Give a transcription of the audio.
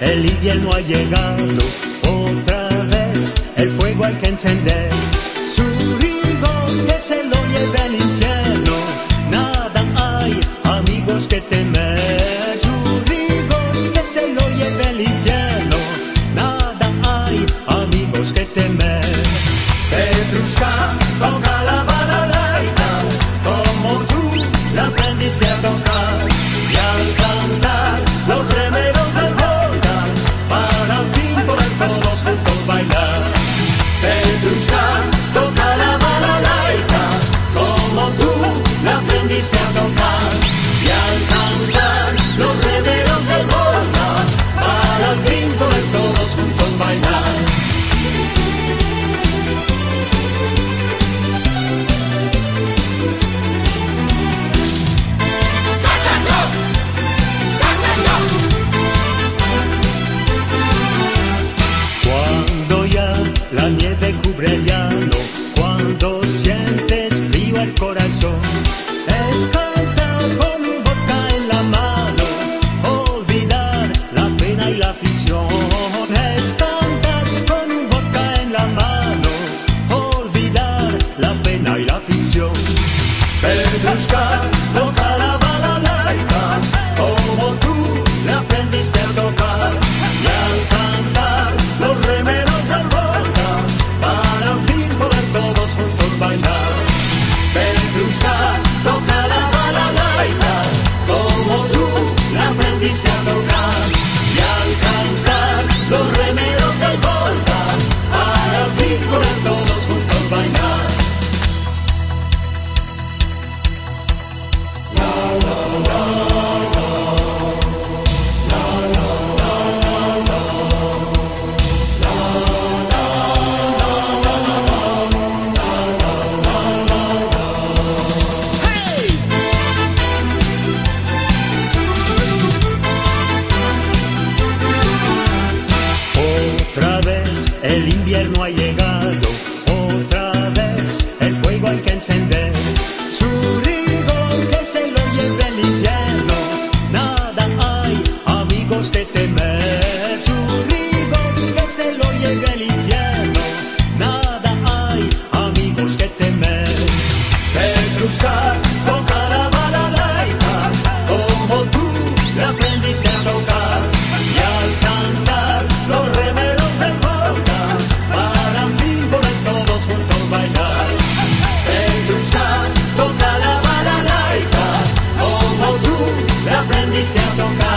el invierno ha llegado, otra vez el fuego hay que encender. Su rigor que se lo lleve al infierno, nada hay, amigos que temer. Su rigor que se lo lleve al infierno, nada hay, amigos que temer. Petrushka, la nieve cubre el llano, cuando sientes frío el corazón, es cantar con un vodka en la mano, olvidar la pena y la aflicción. Es con un vodka en la mano, olvidar la pena y la aflicción. Petrushka, usted temer su rigor, que se lo lleve el infierno. Nada hay, amigos, que temer. Pedrusca, toca la balalaika, como tú la aprendiste a tocar. Y al cantar, los remeros del polka, para fin poder todos juntos bailar. Pedrusca, toca la balalaika, como tú la aprendiste a tocar.